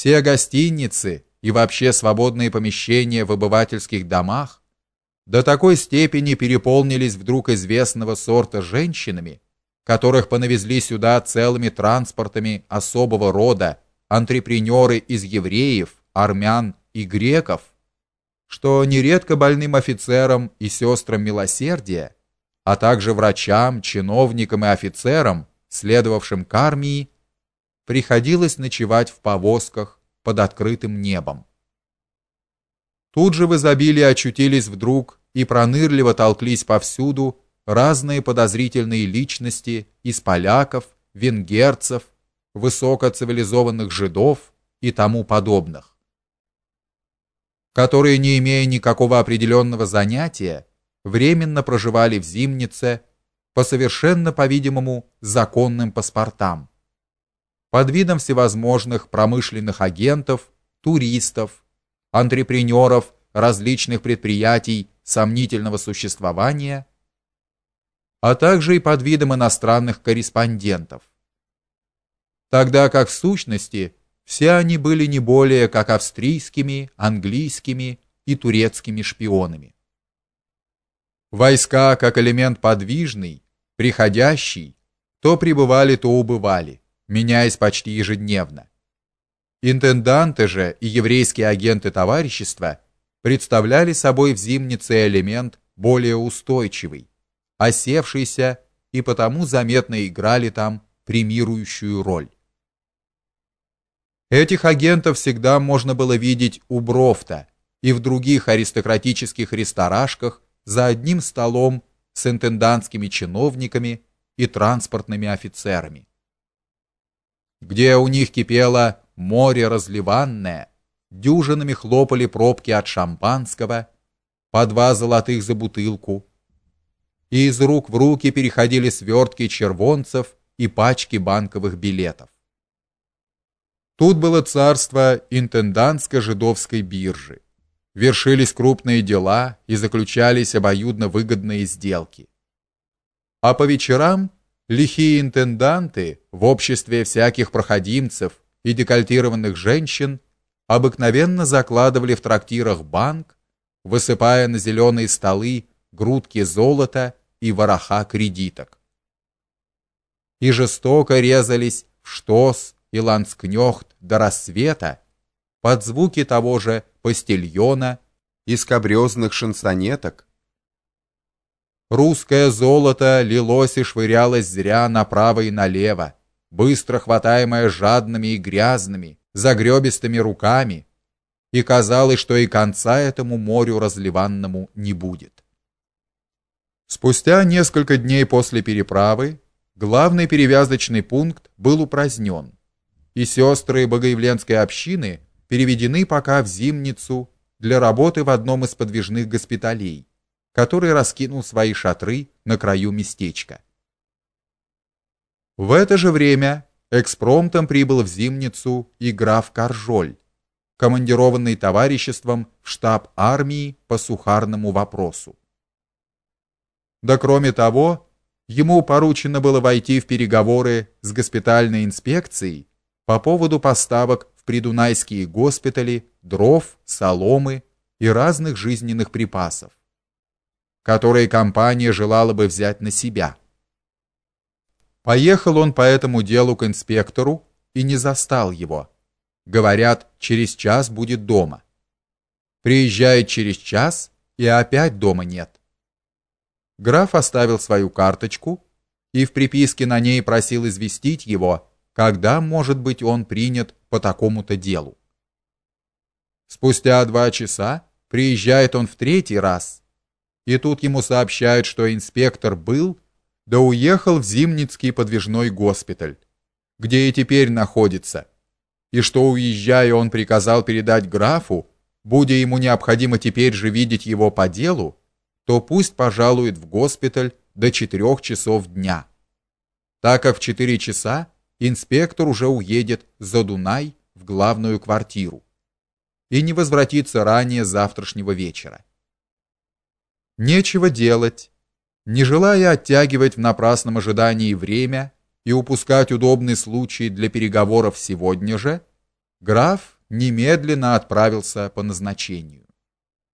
Все гостиницы и вообще свободные помещения в обывательских домах до такой степени переполнились вдруг известного сорта женщинами, которых понавезли сюда целыми транспортами особого рода антрепренеры из евреев, армян и греков, что нередко больным офицерам и сестрам милосердия, а также врачам, чиновникам и офицерам, следовавшим к армии, приходилось ночевать в повозках под открытым небом. Тут же в изобилии очутились вдруг и пронырливо толклись повсюду разные подозрительные личности из поляков, венгерцев, высокоцивилизованных жидов и тому подобных, которые, не имея никакого определенного занятия, временно проживали в Зимнице по совершенно, по-видимому, законным паспортам, под видом всевозможных промышленных агентов, туристов, антрепренеров различных предприятий сомнительного существования, а также и под видом иностранных корреспондентов. Тогда как в сущности все они были не более как австрийскими, английскими и турецкими шпионами. Войска, как элемент подвижный, приходящий, то прибывали, то убывали, меняясь почти ежедневно. Интенданты же и еврейские агенты товарищества представляли собой в Зимнице элемент более устойчивый, осевшийся и потому заметно играли там премирующую роль. Этих агентов всегда можно было видеть у Брофта и в других аристократических ресторашках за одним столом с интендантскими чиновниками и транспортными офицерами, где у них кипело море разливанное, дюжинами хлопали пробки от шампанского, по два золотых за бутылку, и из рук в руки переходили свертки червонцев и пачки банковых билетов. Тут было царство интендантско-жидовской биржи вершились крупные дела и заключались обоюдно выгодные сделки. А по вечерам лихие интенданты в обществе всяких проходимцев и декольтированных женщин обыкновенно закладывали в трактирах банк, высыпая на зеленые столы грудки золота и вороха кредиток. И жестоко резались в штос и ланскнёхт до рассвета под звуки того же постельона и скабрёзных шансонеток. Русское золото лилось и швырялось зря направо и налево, быстро хватаемое жадными и грязными, загребистыми руками, и казалось, что и конца этому морю разливанному не будет. Спустя несколько дней после переправы главный перевязочный пункт был упразднен, и сестры Богоявленской общины переведены пока в Зимницу для работы в одном из подвижных госпиталей, который раскинул свои шатры на краю местечка. В это же время экспромтом прибыл в Зимницу и граф Каржоль, командированный товариществом в штаб армии по сухарному вопросу. Да кроме того, ему поручено было войти в переговоры с госпитальной инспекцией по поводу поставок в придунайские госпитали дров, соломы и разных жизненных припасов, которые компания желала бы взять на себя. Поехал он по этому делу к инспектору и не застал его. Говорят, через час будет дома. Приезжает через час, и опять дома нет. Граф оставил свою карточку и в приписке на ней просил известить его когда, может быть, он принят по такому-то делу. Спустя два часа приезжает он в третий раз, и тут ему сообщают, что инспектор был, да уехал в Зимницкий подвижной госпиталь, где и теперь находится, и что, уезжая, он приказал передать графу, будя ему необходимо теперь же видеть его по делу, то пусть пожалует в госпиталь до четырех часов дня, так как в четыре часа инспектор уже уедет за Дунай в главную квартиру и не возвратится ранее завтрашнего вечера. Нечего делать. Не желая оттягивать в напрасном ожидании время и упускать удобный случай для переговоров сегодня же, Граф немедленно отправился по назначению.